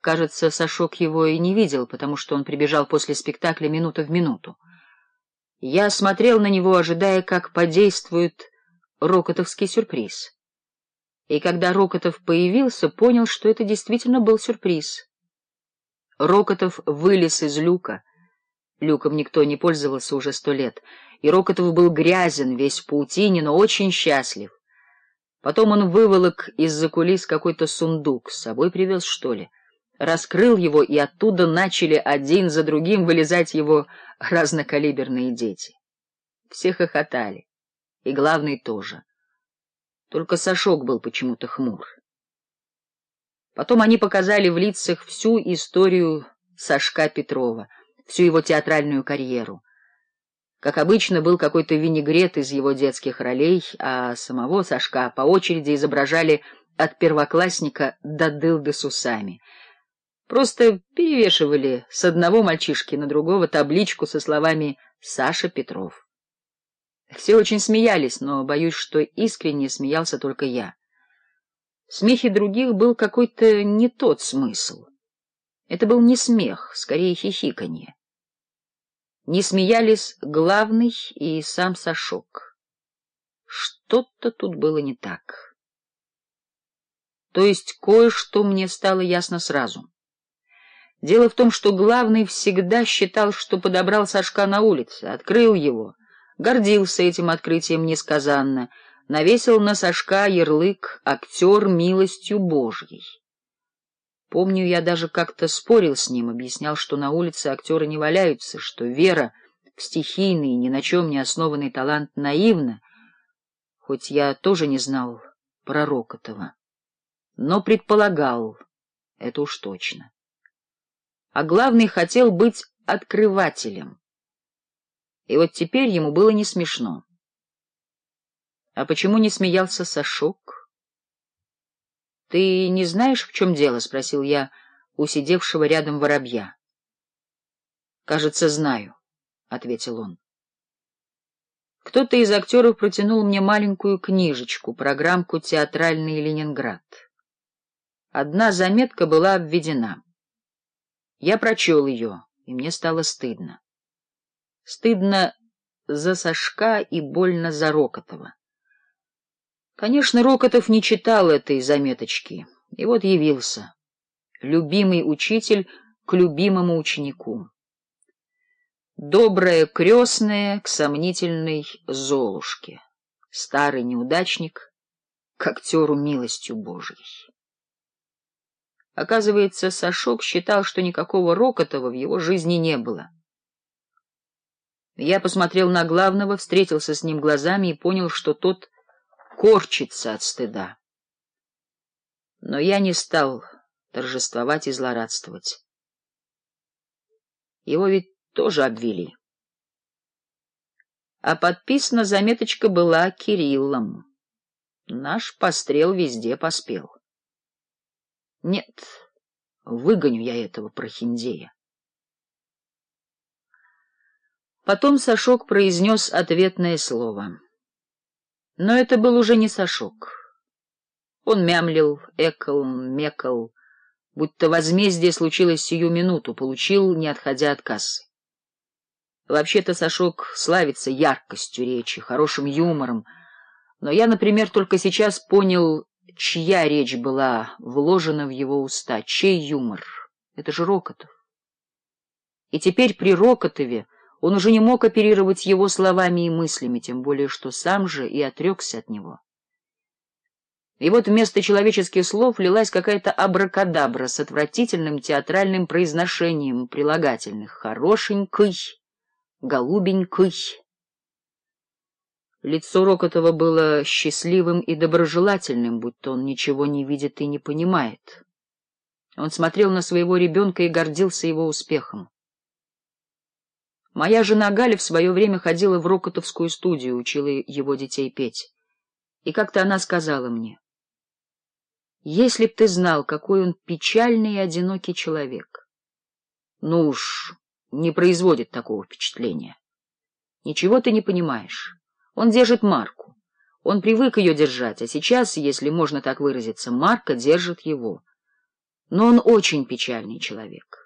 Кажется, Сашок его и не видел, потому что он прибежал после спектакля минута в минуту. Я смотрел на него, ожидая, как подействует Рокотовский сюрприз. И когда Рокотов появился, понял, что это действительно был сюрприз. Рокотов вылез из люка. Люком никто не пользовался уже сто лет. И Рокотов был грязен, весь в паутине, но очень счастлив. Потом он выволок из-за кулис какой-то сундук. С собой привез, что ли? раскрыл его, и оттуда начали один за другим вылезать его разнокалиберные дети. Все хохотали, и главный тоже. Только Сашок был почему-то хмур. Потом они показали в лицах всю историю Сашка Петрова, всю его театральную карьеру. Как обычно, был какой-то винегрет из его детских ролей, а самого Сашка по очереди изображали от первоклассника до дылды с усами — просто перевешивали с одного мальчишки на другого табличку со словами «Саша Петров». Все очень смеялись, но боюсь, что искренне смеялся только я. В смехе других был какой-то не тот смысл. Это был не смех, скорее хихиканье. Не смеялись главный и сам Сашок. Что-то тут было не так. То есть кое-что мне стало ясно сразу. Дело в том, что главный всегда считал, что подобрал Сашка на улице, открыл его, гордился этим открытием несказанно, навесил на Сашка ярлык «актер милостью Божьей». Помню, я даже как-то спорил с ним, объяснял, что на улице актеры не валяются, что вера в стихийный, ни на чем не основанный талант наивна, хоть я тоже не знал пророкотова, но предполагал, это уж точно а главный хотел быть открывателем. И вот теперь ему было не смешно. А почему не смеялся Сашок? — Ты не знаешь, в чем дело? — спросил я у сидевшего рядом воробья. — Кажется, знаю, — ответил он. Кто-то из актеров протянул мне маленькую книжечку, программку «Театральный Ленинград». Одна заметка была обведена — я прочел ее, и мне стало стыдно. Стыдно за Сашка и больно за Рокотова. Конечно, Рокотов не читал этой заметочки, и вот явился. Любимый учитель к любимому ученику. Добрая крестная к сомнительной Золушке. Старый неудачник к актеру милостью Божьей. Оказывается, Сашок считал, что никакого Рокотова в его жизни не было. Я посмотрел на главного, встретился с ним глазами и понял, что тот корчится от стыда. Но я не стал торжествовать и злорадствовать. Его ведь тоже обвели. А подписана заметочка была Кириллом. Наш пострел везде поспел. Нет, выгоню я этого прохиндея. Потом Сашок произнес ответное слово. Но это был уже не Сашок. Он мямлил, экал, мекал, будто возмездие случилось сию минуту, получил, не отходя от кассы. Вообще-то Сашок славится яркостью речи, хорошим юмором, но я, например, только сейчас понял чья речь была вложена в его уста, чей юмор. Это же Рокотов. И теперь при Рокотове он уже не мог оперировать его словами и мыслями, тем более что сам же и отрекся от него. И вот вместо человеческих слов лилась какая-то абракадабра с отвратительным театральным произношением прилагательных «хорошенький», «голубенький». Лицо Рокотова было счастливым и доброжелательным, будто он ничего не видит и не понимает. Он смотрел на своего ребенка и гордился его успехом. Моя жена Галя в свое время ходила в Рокотовскую студию, учила его детей петь. И как-то она сказала мне, «Если б ты знал, какой он печальный и одинокий человек». Ну уж, не производит такого впечатления. Ничего ты не понимаешь. Он держит марку. Он привык ее держать, а сейчас, если можно так выразиться, марка держит его. Но он очень печальный человек.